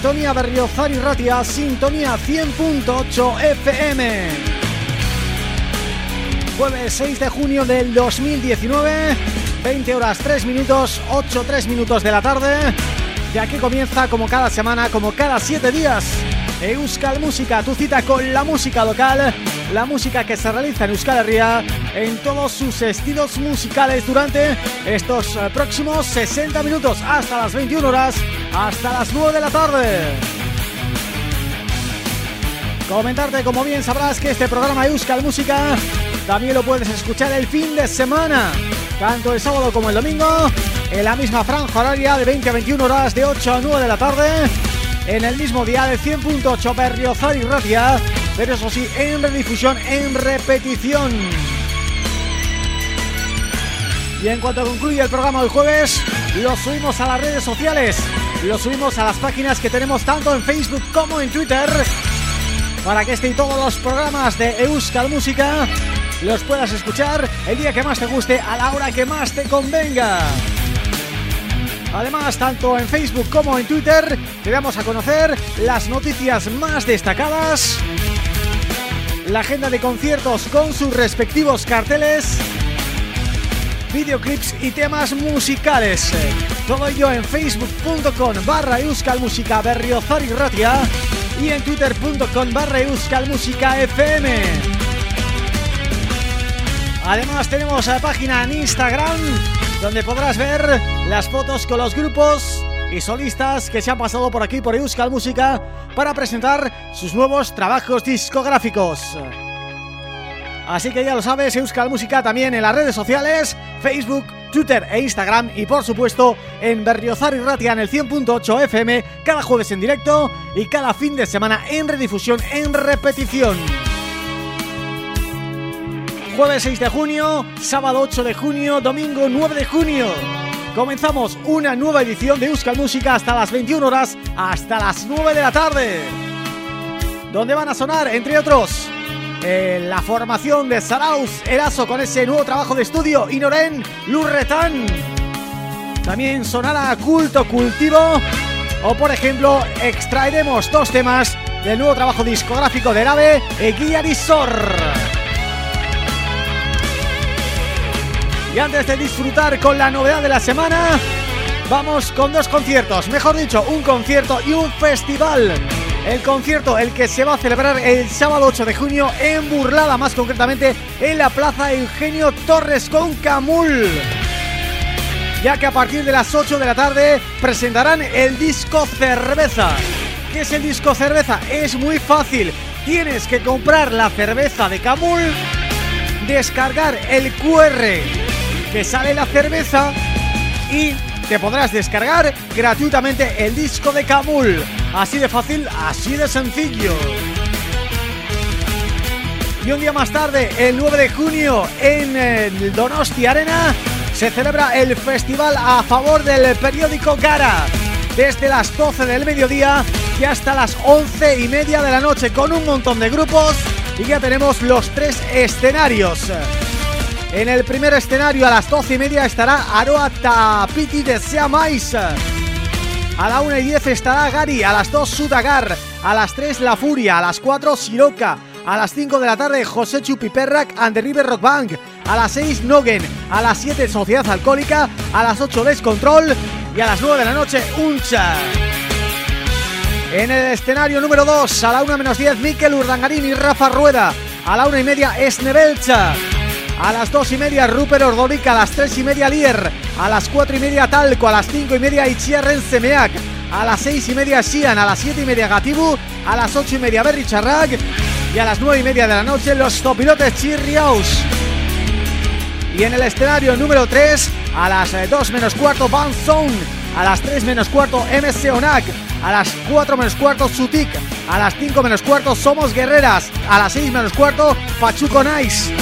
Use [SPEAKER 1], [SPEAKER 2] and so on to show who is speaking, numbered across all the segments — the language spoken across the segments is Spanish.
[SPEAKER 1] Sintonía Berriozar y Ratia, Sintonía 100.8 FM. Jueves 6 de junio del 2019, 20 horas 3 minutos, 8 3 minutos de la tarde. Y aquí comienza como cada semana, como cada 7 días, Euskal Música, tu cita con la música local, la música que se realiza en Euskal Herria en todos sus estilos musicales durante estos eh, próximos 60 minutos hasta las 21 horas hasta las 9 de la tarde. Comentarte, como bien sabrás, que este programa Euskal Música también lo puedes escuchar el fin de semana, tanto el sábado como el domingo, en la misma franja horaria de 20 a 21 horas, de 8 a 9 de la tarde, en el mismo día de 100.8 Berriozar y Ratia, pero eso sí, en redifusión, en repetición. Y en cuanto concluye el programa del jueves, lo subimos a las redes sociales lo subimos a las páginas que tenemos tanto en Facebook como en Twitter para que este y todos los programas de Euskal Música los puedas escuchar el día que más te guste, a la hora que más te convenga. Además, tanto en Facebook como en Twitter te damos a conocer las noticias más destacadas, la agenda de conciertos con sus respectivos carteles videoclips y temas musicales. Todo ello en facebook.com barra euskalmusica berriozar y ratia y en twitter.com barra euskalmusica fm. Además tenemos la página en Instagram donde podrás ver las fotos con los grupos y solistas que se han pasado por aquí por Euskal Música para presentar sus nuevos trabajos discográficos. Así que ya lo sabes, Euskal Música también en las redes sociales, Facebook, Twitter e Instagram y por supuesto en Berriozar y Ratia en el 100.8 FM cada jueves en directo y cada fin de semana en redifusión en repetición. Jueves 6 de junio, sábado 8 de junio, domingo 9 de junio. Comenzamos una nueva edición de Euskal Música hasta las 21 horas, hasta las 9 de la tarde. Donde van a sonar, entre otros, la formación de Saraus Eraso con ese nuevo trabajo de estudio Inoren Lurretan. También sonará Culto Cultivo. O por ejemplo extraeremos dos temas del nuevo trabajo discográfico de Nave Guiarisor y antes de disfrutar con la novedad de la semana vamos con dos conciertos, mejor dicho un concierto y un festival el concierto, el que se va a celebrar el sábado 8 de junio en Burlada, más concretamente en la Plaza Eugenio Torres con Camul. Ya que a partir de las 8 de la tarde presentarán el disco Cerveza. ¿Qué es el disco Cerveza? Es muy fácil. Tienes que comprar la cerveza de Camul, descargar el QR que sale la cerveza y te podrás descargar gratuitamente el disco de Camul. Así de fácil, así de sencillo. Y un día más tarde, el 9 de junio, en Donosti Arena, se celebra el festival a favor del periódico Cara. Desde las 12 del mediodía y hasta las 11 y media de la noche, con un montón de grupos. Y ya tenemos los tres escenarios. En el primer escenario a las 12 y media estará Aroa Tapiti de Seamais. A la 1 y 10 estará Gary, a las 2 Sudagar, a las 3 La Furia, a las 4 Siroca, a las 5 de la tarde José Chupiperrac and the River Rock Bank, a las 6 Nogen, a las 7 Sociedad Alcohólica, a las 8 Descontrol y a las 9 de la noche Uncha. En el escenario número 2, a la 1 menos 10 Miquel Urdangarín y Rafa Rueda, a la 1 y media Esnebelcha, a las 2 y media Rupert Ordorica, a las 3 y media Lier, a las 4 y media Talco, a las 5 y media Itziarren Semeak, a las 6 y media Sian, a las 7 y media Gatibu, a las 8 y media Berry Charrag y a las 9 y media de la noche los topilotes Chirriaus. Y en el escenario número 3, a las 2 menos cuarto Van Zone, a las 3 menos cuarto MC Onak, a las 4 menos cuarto Sutik, a las 5 menos cuarto Somos Guerreras, a las 6 menos cuarto Pachuco Nice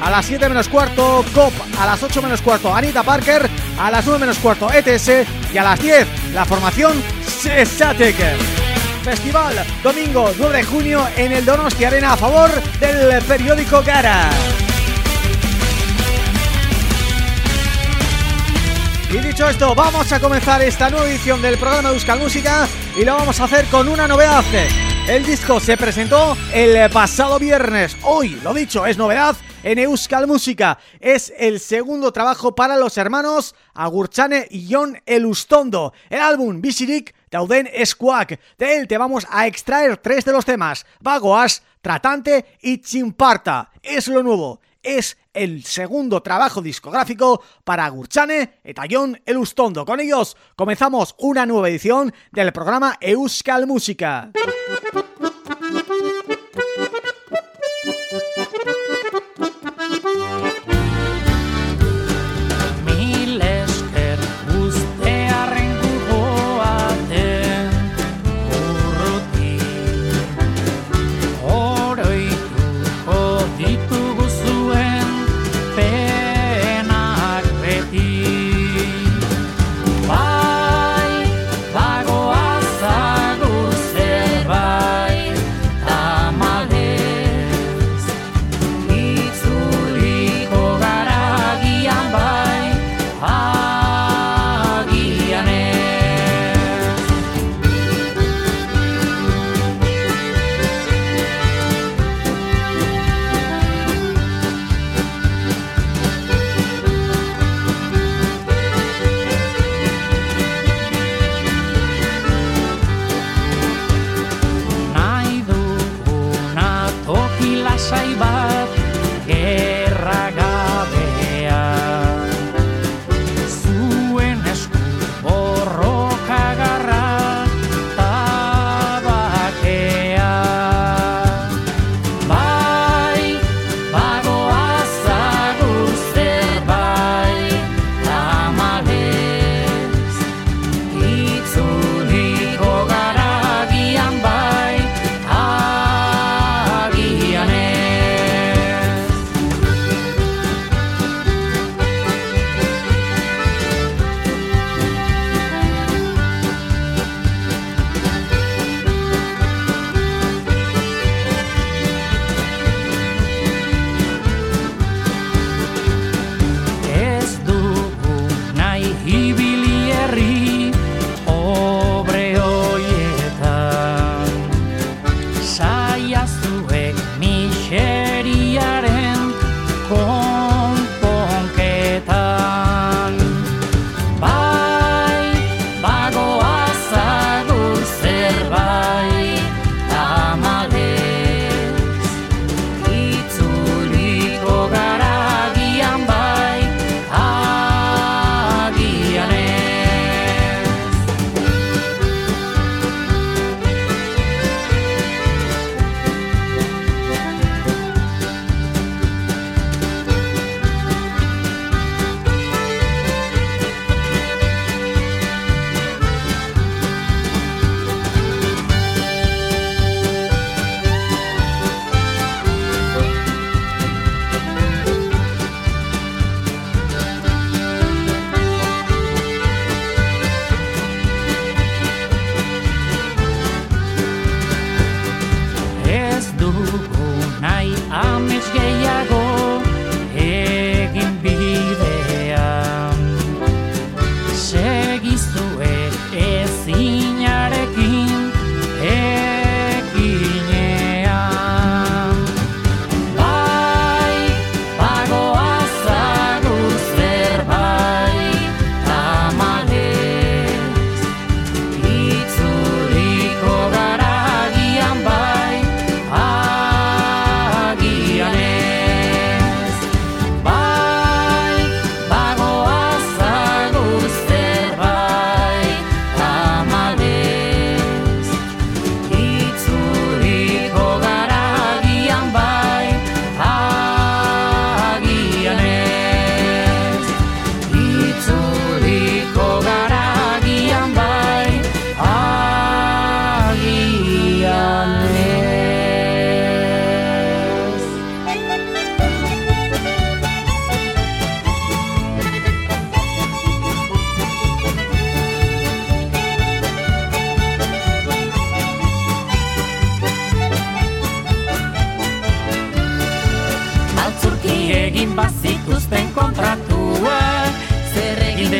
[SPEAKER 1] a las 7 menos cuarto COP, a las 8 menos cuarto Anita Parker, a las 9 menos cuarto ETS y a las 10 la formación Sesatek. Festival domingo 9 de junio en el Donosti Arena a favor del periódico Gara. Y dicho esto, vamos a comenzar esta nueva edición del programa de Euskal Música y lo vamos a hacer con una novedad. El disco se presentó el pasado viernes. Hoy, lo dicho, es novedad en Euskal Música. Es el segundo trabajo para los hermanos Agurchane y Jon Elustondo. El álbum Bisirik Tauden Squawk. De él te vamos a extraer tres de los temas. Vagoas, Tratante y Chimparta. Es lo nuevo. Es el segundo trabajo discográfico para Agurchane y Jon Elustondo. Con ellos comenzamos una nueva edición del programa Euskal Música.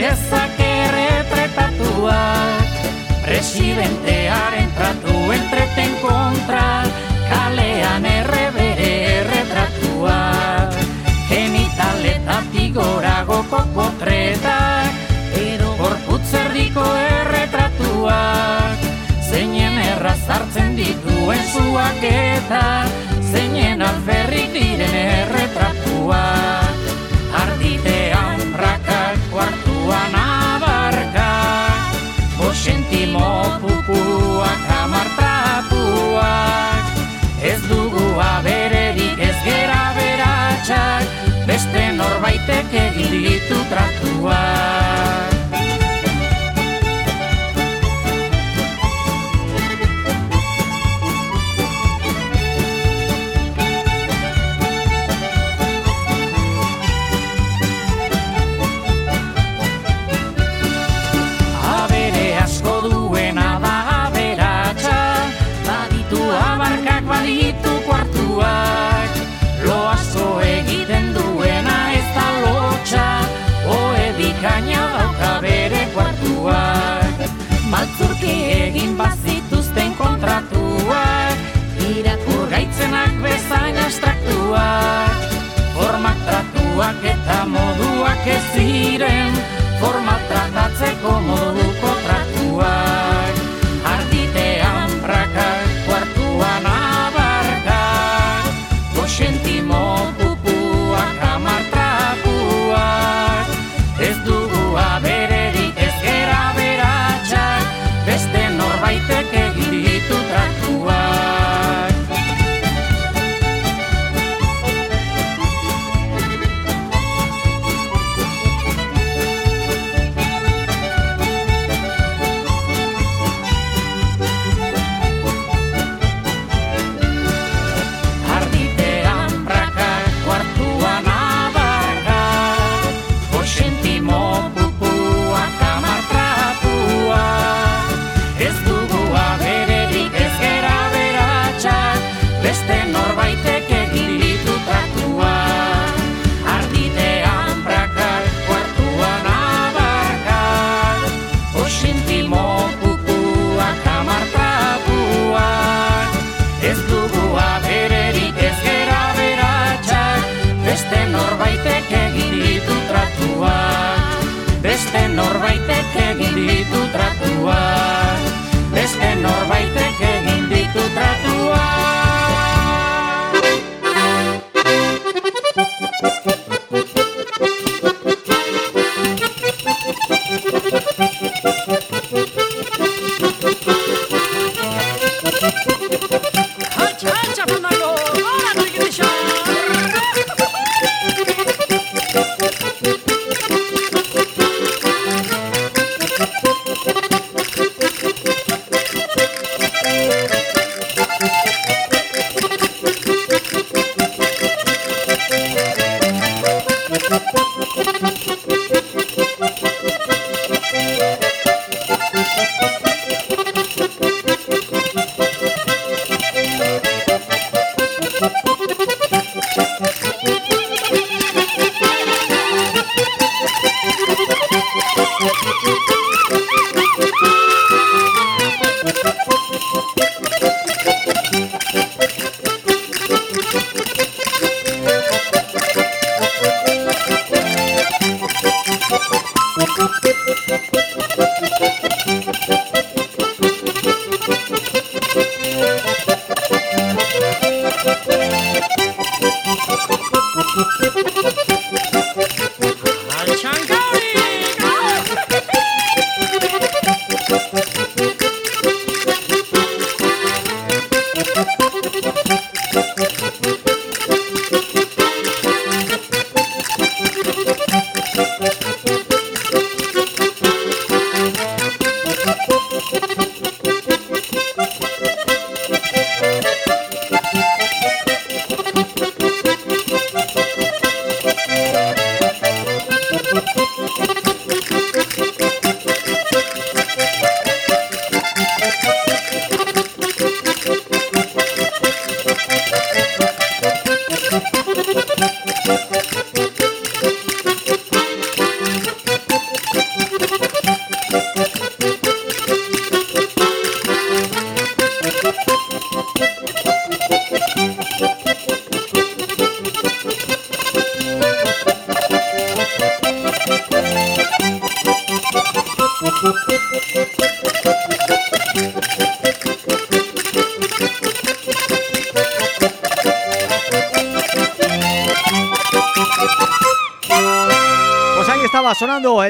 [SPEAKER 2] dezake retretatuak Presidentearen tratu entreten kontra Kalean errebere erretratuak Genitaletatik goragoko potretak Edo gorputzerriko erretratuak Zeinen errazartzen dituen zuak eta Zeinen alferrik diren erretratuak
[SPEAKER 1] 多么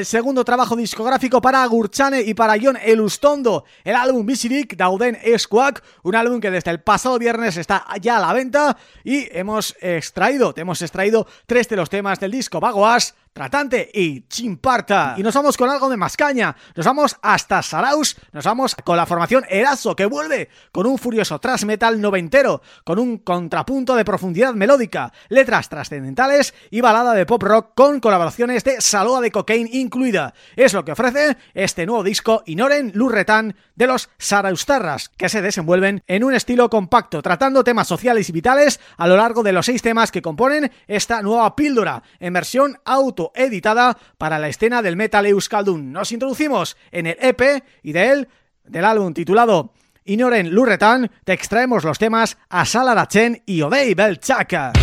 [SPEAKER 1] segundo trabajo discográfico para Gurchane y para John Elustondo, el álbum Visirik Dauden Esquak, un álbum que desde el pasado viernes está ya a la venta y hemos extraído, te hemos extraído tres de los temas del disco Bagoas, Tratante y Chimparta. Y nos vamos con algo de más caña. Nos vamos hasta Saraus, nos vamos con la formación Erazo que vuelve con un furioso thrash metal noventero, con un contrapunto de profundidad melódica, letras trascendentales y balada de pop rock con colaboraciones de Saloa de Cocaine incluida. Es lo que ofrece este nuevo disco Inoren Lurretan de los Saraustarras, que se desenvuelven en un estilo compacto, tratando temas sociales y vitales a lo largo de los seis temas que componen esta nueva píldora en versión auto editada para la escena del metal euskaldun. Nos introducimos en el EP y de él, del álbum titulado Inoren Lurretan, te extraemos los temas Asalarachen y Odei Belchaka.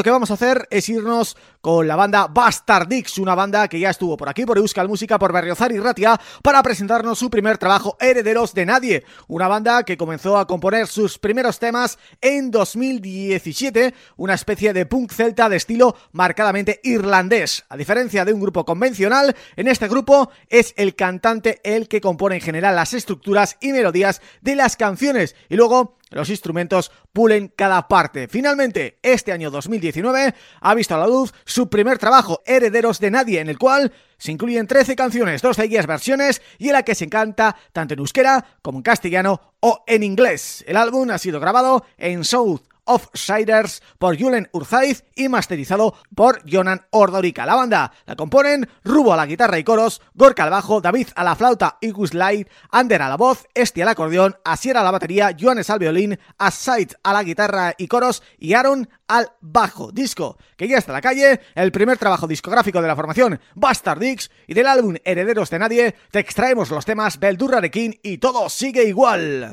[SPEAKER 1] Lo que vamos a hacer es irnos con la banda Bastardix, una banda que ya estuvo por aquí, por Euskal Música, por Berriozar y Ratia, para presentarnos su primer trabajo, Herederos de Nadie, una banda que comenzó a componer sus primeros temas en 2017, una especie de punk celta de estilo marcadamente irlandés. A diferencia de un grupo convencional, en este grupo es el cantante el que compone en general las estructuras y melodías de las canciones, y luego los instrumentos pulen cada parte. Finalmente, este año 2019 ha visto a la luz su primer trabajo, Herederos de Nadie, en el cual se incluyen 13 canciones, dos de ellas versiones y en la que se encanta tanto en euskera como en castellano o en inglés. El álbum ha sido grabado en South Offsiders por Julen Urzaiz y masterizado por Jonan Ordorica. La banda la componen Rubo a la guitarra y coros, Gorka al bajo, David a la flauta y Light, Ander a la voz, Esti al acordeón, Asier a la batería, Joanes al violín, Asait a la guitarra y coros y Aaron al bajo. Disco que ya está en la calle, el primer trabajo discográfico de la formación Bastard y del álbum Herederos de Nadie te extraemos los temas Beldurra de King y todo sigue igual.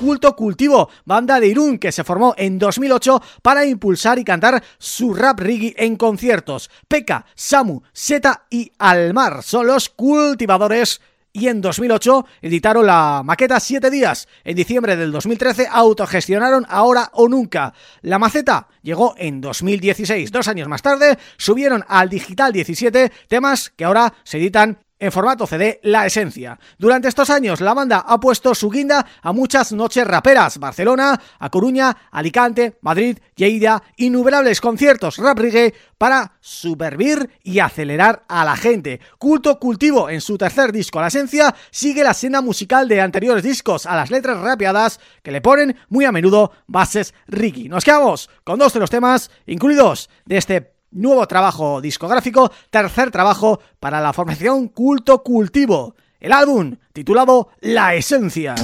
[SPEAKER 1] Culto Cultivo, banda de Irún que se formó en 2008 para impulsar y cantar su rap reggae en conciertos. Peka, Samu, Seta y Almar son los cultivadores y en 2008 editaron la maqueta 7 días. En diciembre del 2013 autogestionaron Ahora o Nunca. La maceta llegó en 2016. Dos años más tarde subieron al Digital 17 temas que ahora se editan en formato CD La Esencia. Durante estos años la banda ha puesto su guinda a muchas noches raperas, Barcelona, A Coruña, Alicante, Madrid, Lleida, innumerables conciertos rap reggae para supervir y acelerar a la gente. Culto Cultivo en su tercer disco La Esencia sigue la escena musical de anteriores discos a las letras rapeadas que le ponen muy a menudo bases Ricky. Nos quedamos con dos de los temas incluidos de este nuevo trabajo discográfico, tercer trabajo para la formación Culto Cultivo, el álbum titulado La Esencia.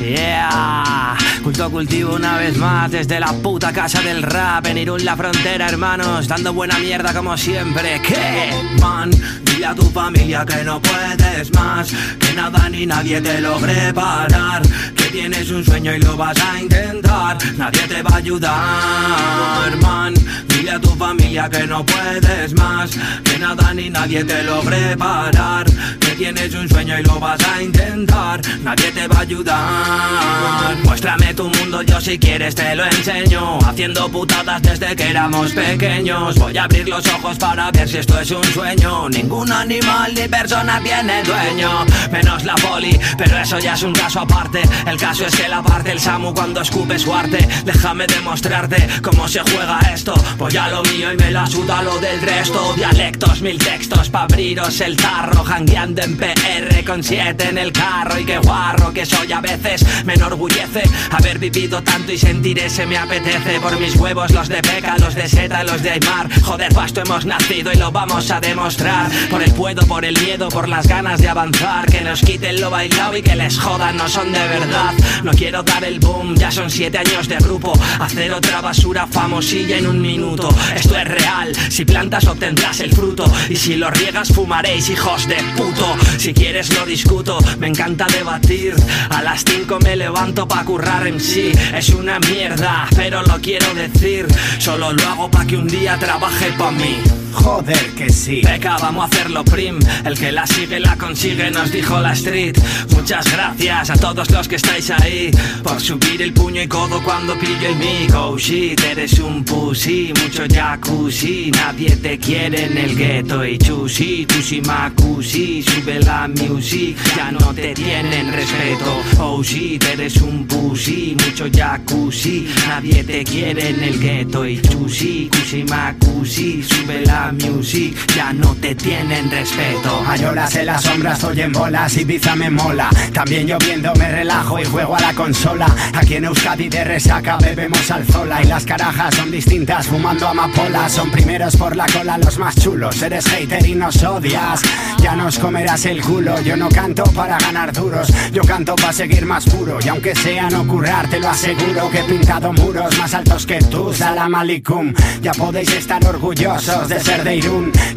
[SPEAKER 3] Yeah, culto cultivo una vez más desde la puta casa del rap en Irún la frontera, hermanos, dando buena mierda como siempre. ¿Qué? Man, dile a tu familia que no puedes más, que nada ni nadie te logre parar, que tienes un sueño y lo vas a intentar, nadie te va a ayudar, man. Dile a tu familia que no puedes más, que nada ni nadie te logre parar, que tienes un sueño y lo vas a intentar, nadie te va a ayudar. Muéstrame tu mundo, yo si quieres te lo enseño, haciendo putadas desde que éramos pequeños. Voy a abrir los ojos para ver si esto es un sueño. Ningún animal ni persona tiene dueño, menos la poli, pero eso ya es un caso aparte. El caso es que la parte el Samu cuando escupe su arte. Déjame demostrarte cómo se juega esto. Voy a lo mío y me la suda lo del resto. Dialectos, mil textos pa' abriros el tarro. Jangueando en PR con siete en el carro. Y qué guarro que soy a veces. Me enorgullece haber vivido tanto y sentir ese me apetece. Por mis huevos, los de Peca, los de Seta, los de Aymar. Joder, pasto hemos nacido y lo vamos a demostrar. Por el puedo, por el miedo, por las ganas de avanzar. Que nos quiten lo bailado y que les jodan, no son de verdad. No quiero dar el boom, ya son siete años de grupo. Hacer otra basura famosilla en un minuto. Esto es real, si plantas obtendrás el fruto. Y si lo riegas, fumaréis, hijos de puto. Si quieres, lo discuto, me encanta debatir. A las 5 me levanto pa' currar sí. Es una mierda, pero lo quiero decir. Solo lo hago pa' que un día trabaje pa' mí.
[SPEAKER 4] Joder que sí.
[SPEAKER 3] Peca, vamos a hacerlo prim. El que la sigue la consigue, nos dijo la street. Muchas gracias a todos los que estáis ahí por subir el puño y codo cuando pillo el mic. Oh shit, eres un pussy, mucho jacuzzi. Nadie te quiere en el gueto y chusi, tusi macusi. Sube la music, ya no te tienen respeto. Oh shit, eres un pussy, mucho jacuzzi. Nadie te quiere en el gueto y chusi, tusi macusi. Sube la music, ya no te tienen respeto.
[SPEAKER 4] Hay horas en las sombras, estoy en bolas, Ibiza me mola. También lloviendo me relajo y juego a la consola. Aquí en Euskadi de resaca bebemos alzola y las carajas son distintas, fumando amapola. Son primeros por la cola los más chulos. Eres hater y nos odias, ya nos comerás el culo. Yo no canto para ganar duros, yo canto para seguir más puro. Y aunque sea no currar, te lo aseguro que he pintado muros más altos que tú, Salam Aleikum. Ya podéis estar orgullosos de ser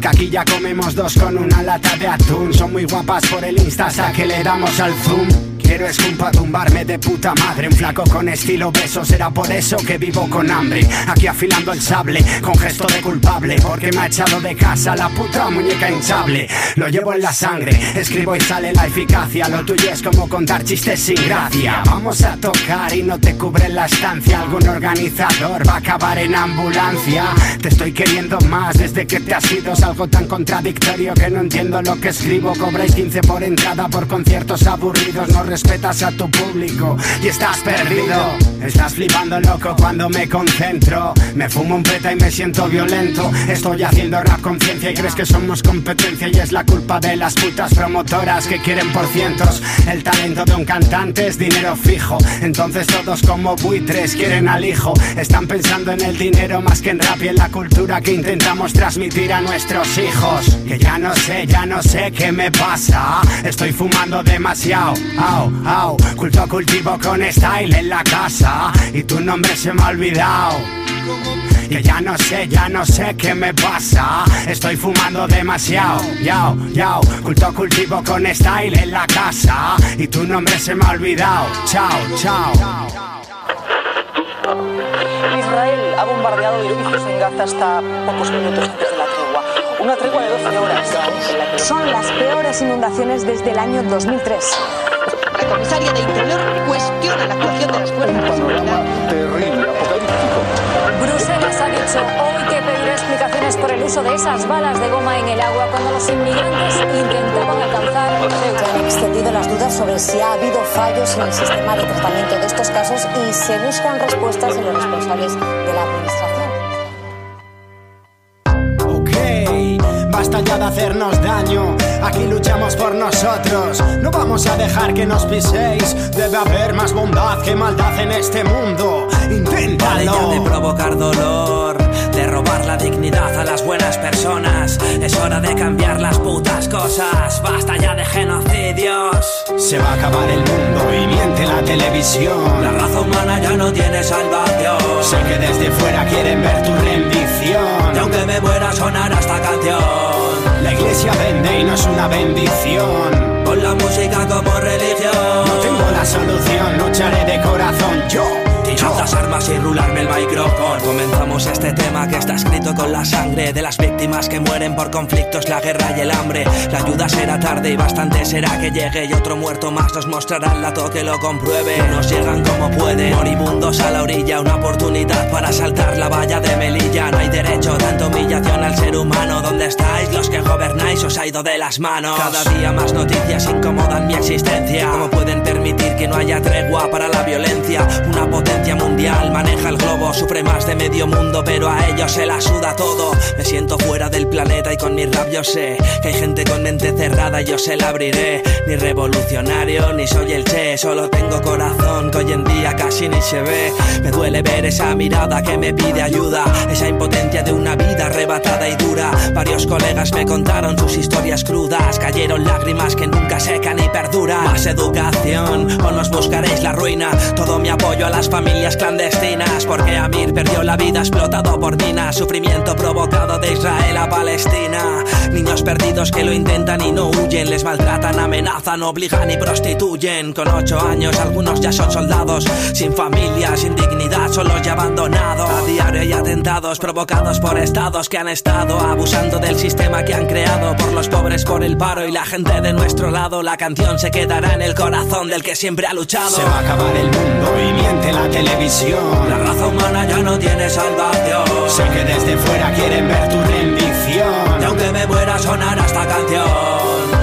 [SPEAKER 4] que aquí ya comemos dos con una lata de atún. Son muy guapas por el Insta, que le damos al zoom. Quiero es pa' tumbarme de puta madre. Un flaco con estilo beso Será por eso que vivo con hambre. Aquí afilando el sable Con gesto de culpable Porque me ha echado de casa La puta muñeca hinchable. Lo llevo en la sangre Escribo y sale la eficacia. Lo tuyo es como contar chistes sin gracia. Vamos a tocar y no te cubre la estancia. Algún organizador va a acabar en ambulancia. Te estoy queriendo más Desde que te has ido. Es algo tan contradictorio Que no entiendo lo que escribo. Cobráis 15 por entrada Por conciertos aburridos. No respetas a tu público y estás perdido. Estás flipando loco cuando me concentro. Me fumo un peta y me siento violento. Estoy haciendo rap conciencia y crees que somos competencia y es la culpa de las putas promotoras que quieren por cientos. El talento de un cantante es dinero fijo. Entonces todos como buitres quieren al hijo. Están pensando en el dinero más que en rap y en la cultura que intentamos transmitir a nuestros hijos. Que ya no sé, ya no sé qué me pasa. Estoy fumando demasiado. Culto cultivo con style en la casa. Y tu nombre se me ha olvidado. Que ya no sé, ya no sé qué me pasa. Estoy fumando demasiado. Yao, yao. Culto cultivo con style en la casa. Y tu nombre se me ha olvidado. Chao, chao.
[SPEAKER 5] Israel ha bombardeado edificios en Gaza hasta pocos minutos antes de la tregua. Una tregua de 12 horas.
[SPEAKER 6] Son las peores inundaciones desde el año 2003.
[SPEAKER 7] La comisaria de Interior cuestiona la actuación de las fuerzas de seguridad.
[SPEAKER 8] Terrible, apocalíptico.
[SPEAKER 9] Bruselas ha dicho hoy que pedirá explicaciones por el uso de esas balas de goma en el agua cuando los inmigrantes intentaban alcanzar
[SPEAKER 6] Se han extendido las dudas sobre si ha habido fallos en el sistema de tratamiento de estos casos y se buscan respuestas en los responsables de la administración.
[SPEAKER 4] Basta ya de hacernos daño. Aquí luchamos por nosotros. No vamos a dejar que nos piséis. Debe haber más bondad que maldad en este mundo.
[SPEAKER 3] Vale
[SPEAKER 4] Inténtalo.
[SPEAKER 3] ya de provocar dolor, de robar la dignidad a las buenas personas. Es hora de cambiar las putas cosas. Basta ya de genocidios.
[SPEAKER 4] Se va a acabar el mundo y miente la televisión.
[SPEAKER 3] La raza humana ya no tiene salvación.
[SPEAKER 4] Sé que desde fuera quieren ver tu rendición.
[SPEAKER 3] Y aunque me muera sonará esta canción.
[SPEAKER 4] La iglesia vende y no es una bendición.
[SPEAKER 3] Con la música como religión.
[SPEAKER 4] No tengo la solución, lucharé de corazón. Yo,
[SPEAKER 3] las armas y rularme el micrófono. Comenzamos este tema que está escrito con la sangre de las víctimas que mueren por conflictos, la guerra y el hambre. La ayuda será tarde y bastante será que llegue y otro muerto más nos mostrará el dato que lo compruebe. Nos llegan como pueden, moribundos a la orilla, una oportunidad para saltar la valla de Melilla. No hay derecho, tanta humillación al ser humano. ¿Dónde estáis? Los que gobernáis os ha ido de las manos. Cada día más noticias incomodan mi existencia. ¿Cómo pueden permitir que no haya tregua para la violencia? Una potencia mundial maneja el globo, sufre más de medio mundo, pero a ellos se la suda todo. Me siento fuera del planeta y con mi rap yo sé que hay gente con mente cerrada y yo se la abriré. Ni revolucionario, ni soy el che, solo tengo corazón que hoy en día casi ni se ve. Me duele ver esa mirada que me pide ayuda, esa impotencia de una vida arrebatada y dura. Varios colegas me contaron sus historias crudas, cayeron lágrimas que nunca secan y perduran. Más educación o nos buscaréis la ruina. Todo mi apoyo a las familias clandestinas, porque Amir perdió la vida explotado por minas. Sufrimiento provocado de Israel a Palestina. Niños perdidos que lo intentan y no huyen, les maltratan, amenazan, obligan y prostituyen. Con ocho años algunos ya son soldados, sin familia, sin dignidad, solos y abandonados. A diario hay atentados provocados por estados que han estado abusando del sistema que han creado por los pobres, por el paro y la gente de nuestro lado. La canción se quedará en el corazón del que siempre ha luchado.
[SPEAKER 4] se va a acabar el mundo y miente la televisión.
[SPEAKER 3] La raza humana ya no tiene salvación.
[SPEAKER 4] Sé que desde fuera quieren ver tu rendición.
[SPEAKER 3] Y aunque me muera sonará esta canción.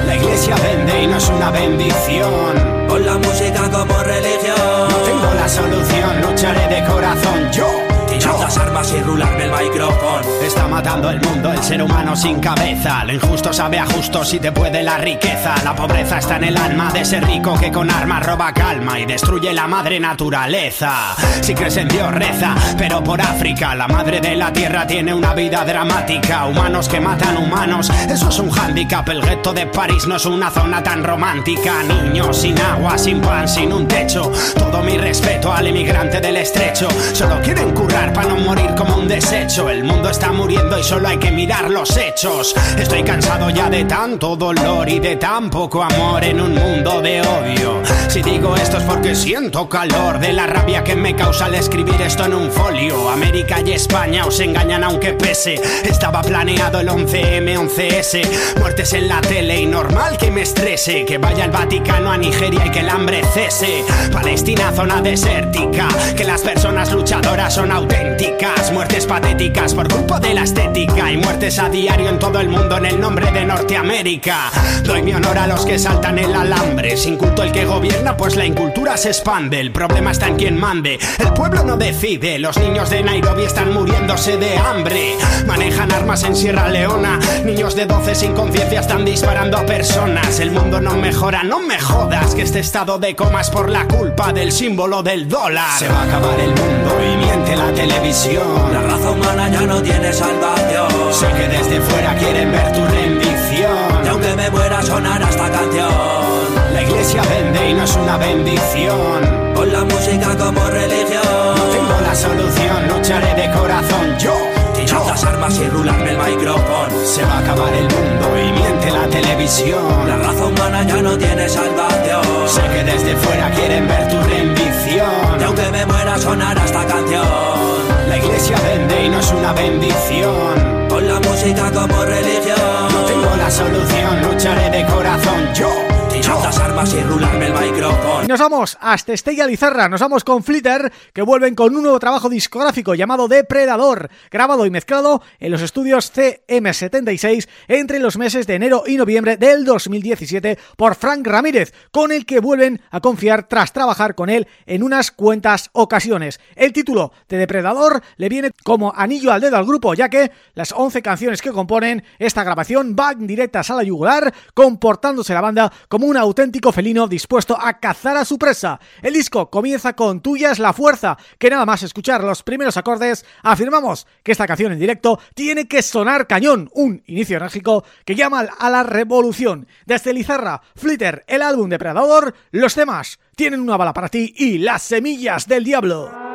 [SPEAKER 4] La iglesia vende y no es una bendición.
[SPEAKER 3] Con la música como religión.
[SPEAKER 4] No tengo la solución, lucharé de corazón. Yo,
[SPEAKER 3] Tirar y rularme el micrófono.
[SPEAKER 4] Está matando el mundo, el ser humano sin cabeza. Lo injusto sabe a justo si te puede la riqueza. La pobreza está en el alma de ese rico que con armas roba calma y destruye la madre naturaleza. Si crees en Dios, reza, pero por África, la madre de la tierra tiene una vida dramática. Humanos que matan humanos, eso es un hándicap. El gueto de París no es una zona tan romántica. Niños sin agua, sin pan, sin un techo. Todo mi respeto al inmigrante del estrecho. Solo quieren currar para no morir como un desecho. El mundo está muriendo y solo hay que mirar los hechos. Estoy cansado ya de tanto dolor y de tan poco amor en un mundo de odio. Si digo esto es porque siento calor de la rabia que me causa al escribir esto en un folio. América y España os engañan aunque pese. Estaba planeado el 11M, 11S. Muertes en la tele y normal que me estrese. Que vaya el Vaticano a Nigeria y que el hambre cese. Palestina, zona desértica. Que las personas luchadoras son auténticas auténticas, muertes patéticas por culpa de la estética y muertes a diario en todo el mundo en el nombre de Norteamérica. Doy mi honor a los que saltan el alambre, sin culto el que gobierna, pues la incultura se expande. El problema está en quien mande, el pueblo no decide. Los niños de Nairobi están muriéndose de hambre, manejan armas en Sierra Leona. Niños de 12 sin conciencia están disparando a personas. El mundo no mejora, no me jodas que este estado de coma es por la culpa del símbolo del dólar. Se va a acabar el mundo y miente la televisión.
[SPEAKER 3] La raza humana ya no tiene salvación.
[SPEAKER 4] Sé que desde fuera quieren ver tu rendición.
[SPEAKER 3] Y aunque me muera sonar esta canción.
[SPEAKER 4] La iglesia vende y no es una bendición.
[SPEAKER 3] Con la música como religión.
[SPEAKER 4] No tengo la solución, lucharé de corazón yo.
[SPEAKER 3] Tirar las armas y rularme el micrófono.
[SPEAKER 4] Se va a acabar el mundo y miente la televisión.
[SPEAKER 3] La raza humana ya no tiene salvación.
[SPEAKER 4] Sé que desde fuera quieren ver tu rendición.
[SPEAKER 3] Y aunque me muera sonar esta canción.
[SPEAKER 4] La iglesia vende y no es una bendición.
[SPEAKER 3] Con la música como religión.
[SPEAKER 4] No tengo la solución, lucharé de.
[SPEAKER 3] Y rularme el micrófono.
[SPEAKER 1] Nos vamos hasta Estella Lizarra, nos vamos con Flitter, que vuelven con un nuevo trabajo discográfico llamado Depredador, grabado y mezclado en los estudios CM76 entre los meses de enero y noviembre del 2017 por Frank Ramírez, con el que vuelven a confiar tras trabajar con él en unas cuantas ocasiones. El título de Depredador le viene como anillo al dedo al grupo, ya que las 11 canciones que componen esta grabación van directas a la yugular, comportándose la banda como un auténtico felino dispuesto a cazar a su presa. El disco comienza con Tuya es la fuerza, que nada más escuchar los primeros acordes, afirmamos que esta canción en directo tiene que sonar cañón, un inicio enérgico que llama a la revolución. Desde Lizarra, Flitter, el álbum de Predador, los temas tienen una bala para ti y las semillas del diablo.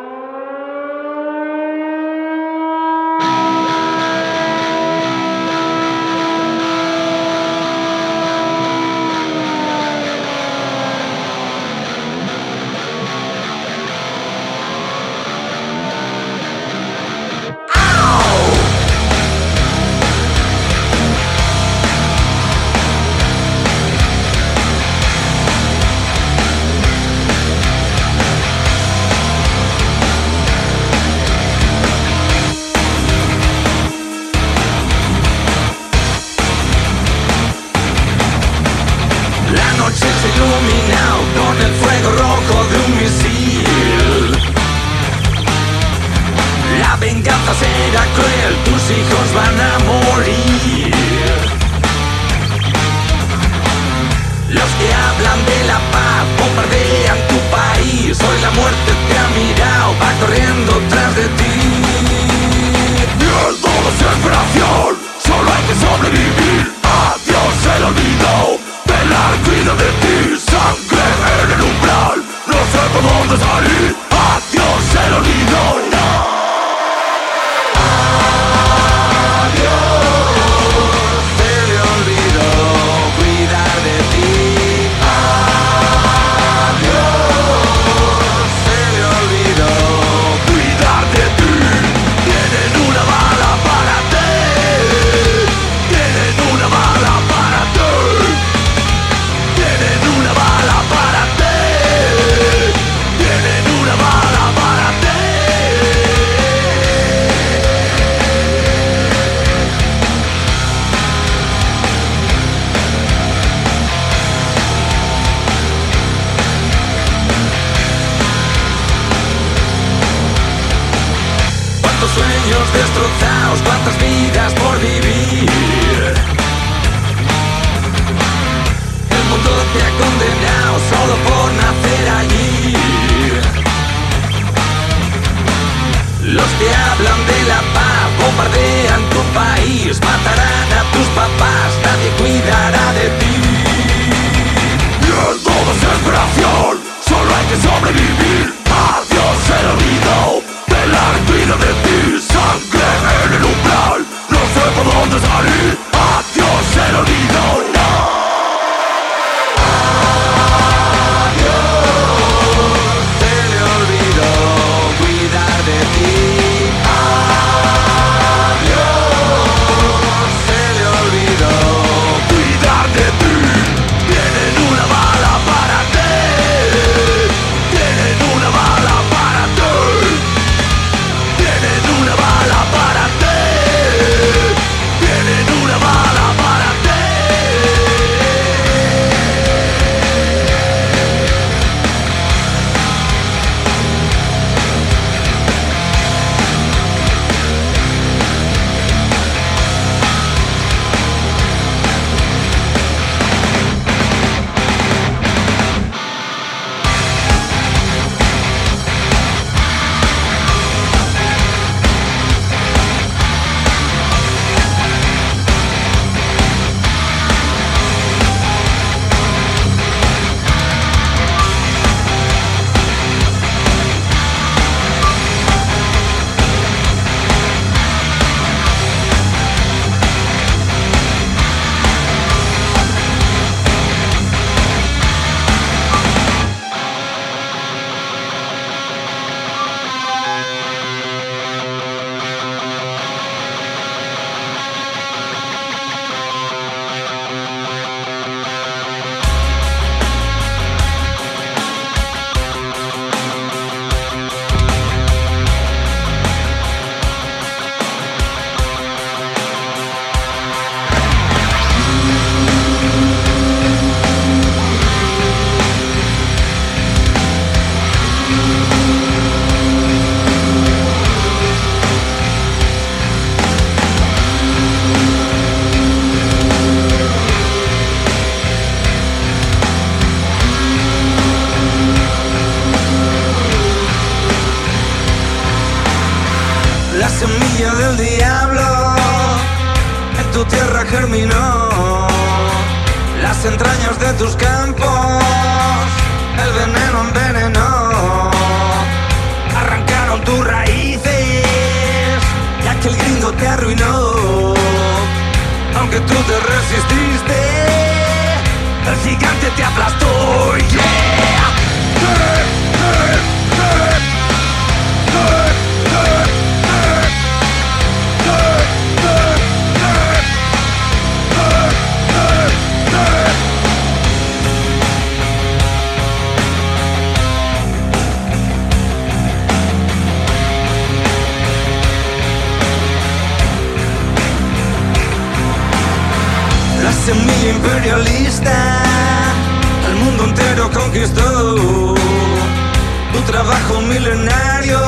[SPEAKER 10] trabajo milenario,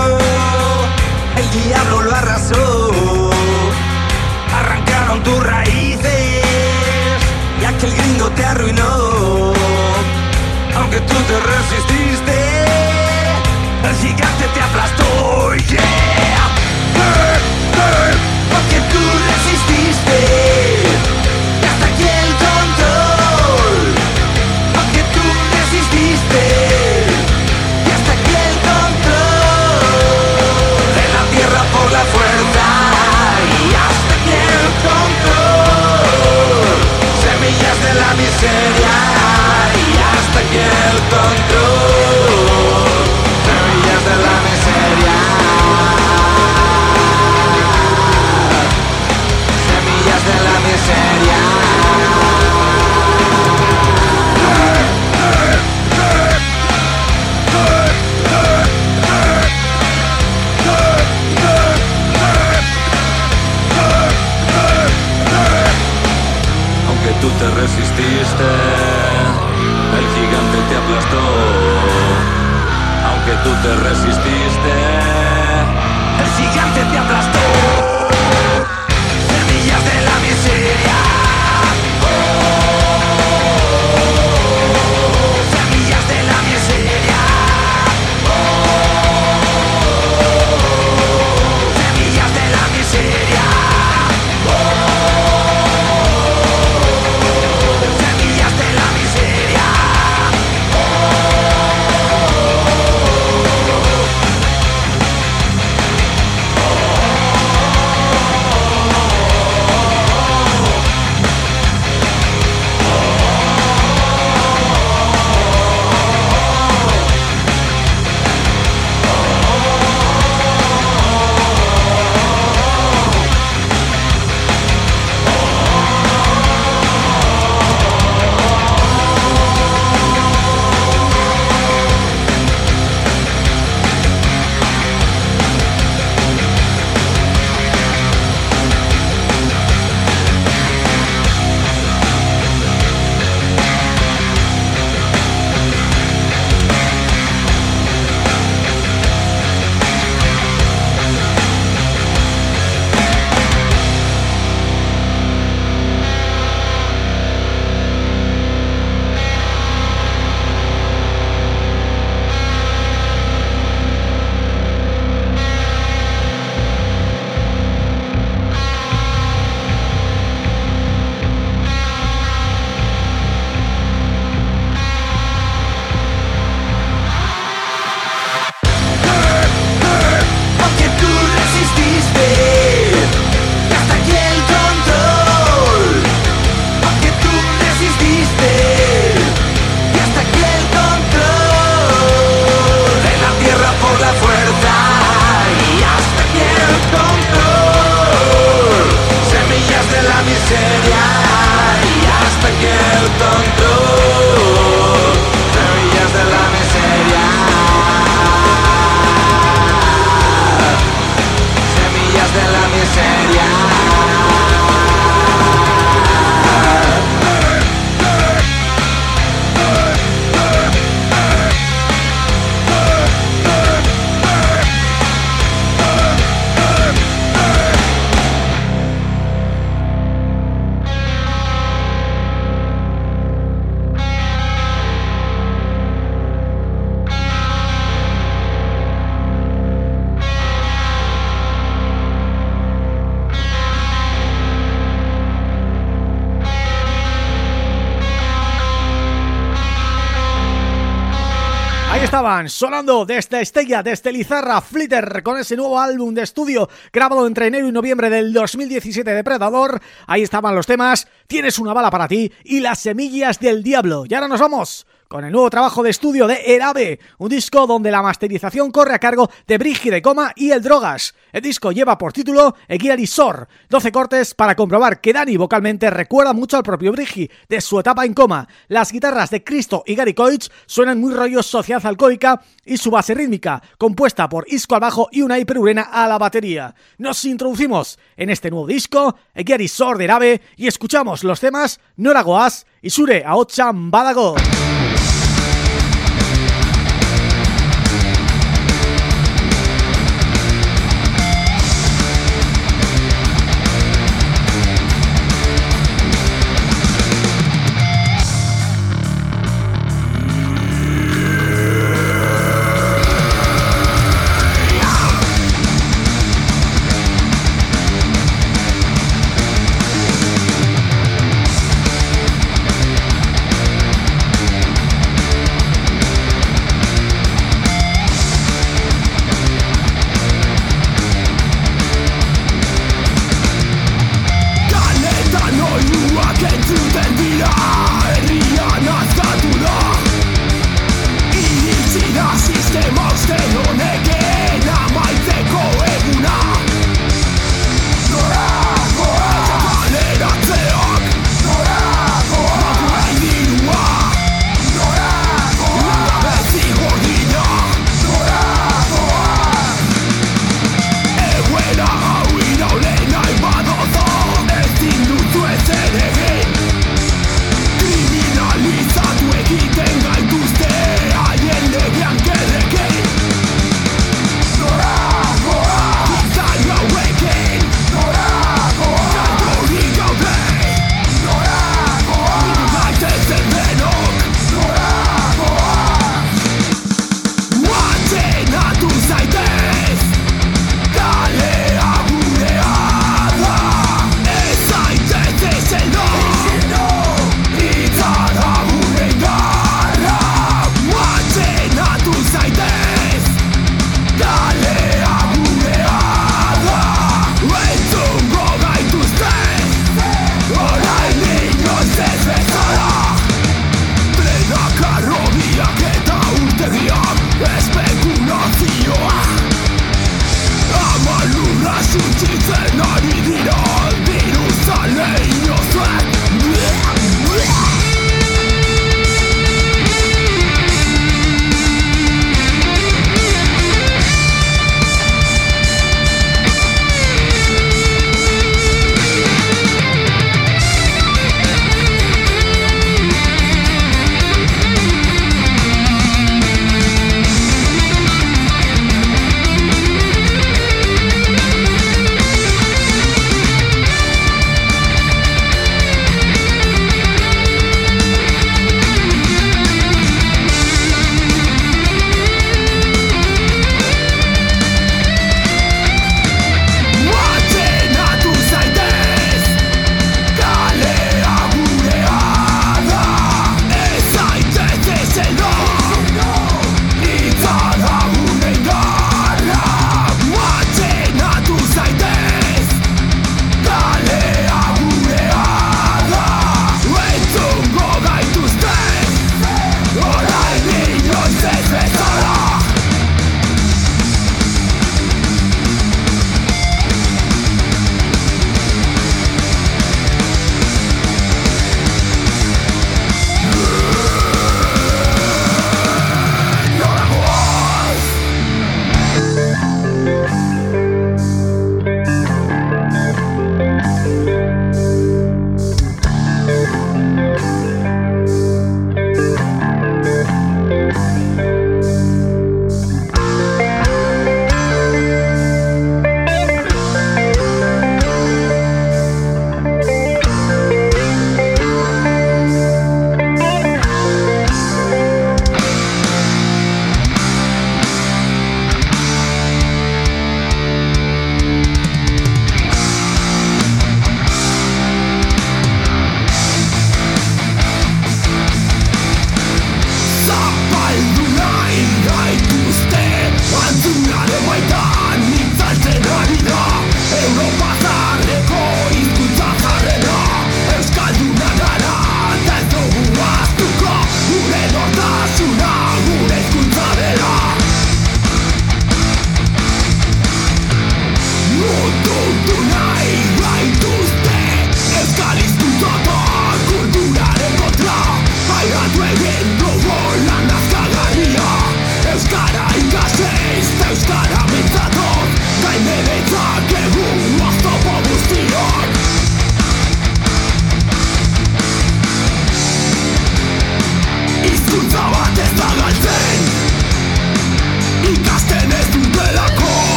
[SPEAKER 10] el diablo lo arrasó. Arrancaron tus raíces y aquel gringo te arruinó. Aunque tú te resististe, el gigante te aplastó. Yeah. Senhor. el gigante te aplastó, aunque tú te resististe.
[SPEAKER 1] Sonando desde Estella, desde Lizarra, Flitter con ese nuevo álbum de estudio grabado entre enero y noviembre del 2017 de Predador. Ahí estaban los temas Tienes una bala para ti y Las semillas del diablo. Y ahora nos vamos con el nuevo trabajo de estudio de Erabe, un disco donde la masterización corre a cargo de de Coma y El Drogas. El disco lleva por título Eguiari Sor, 12 cortes para comprobar que Dani vocalmente recuerda mucho al propio Brigi de su etapa en coma. Las guitarras de Cristo y Gary Coich suenan muy rollos sociedad alcohólica y su base rítmica, compuesta por Isco al bajo y una hiperurena a la batería. Nos introducimos en este nuevo disco, Eguiari Sor de Erabe, y escuchamos los temas Nora Goaz y Sure Aocha Badago.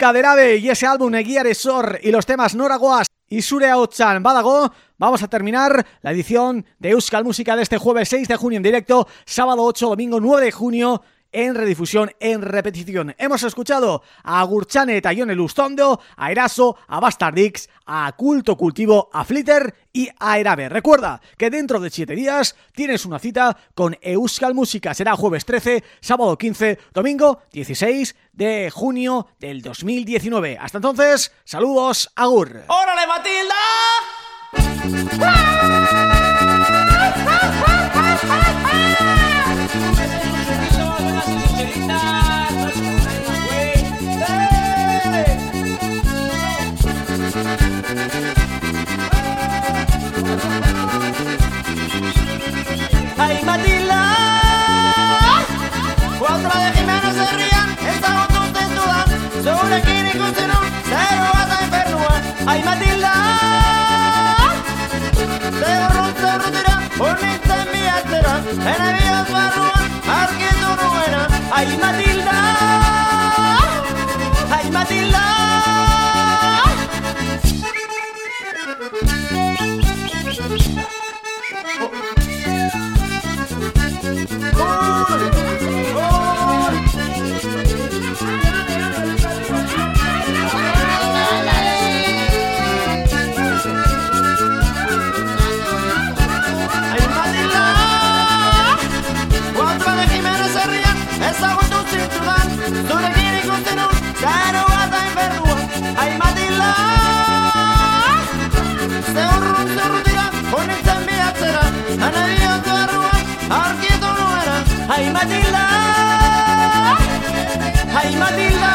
[SPEAKER 1] Música de y ese álbum Eguiare Sor y los temas Noragoas y Sure Ochan Badago, vamos a terminar la edición de Euskal Música de este jueves 6 de junio en directo, sábado 8, domingo 9 de junio en redifusión, en repetición. Hemos escuchado a Gurchane Tayone Lustondo, a Eraso, a Bastardix, a Culto Cultivo, a Flitter y a Erabe. Recuerda que dentro de 7 días tienes una cita con Euskal Música. Será jueves 13, sábado 15, domingo 16 de junio del 2019. Hasta entonces, saludos, agur.
[SPEAKER 11] ¡Órale, Matilda!
[SPEAKER 12] ¡Ay, ¡Ay, Matilda! Se borró, se retira, bonita en el vida barrua, arquito no buena. ¡Ay, Matilda! Matilda, ay Matilda.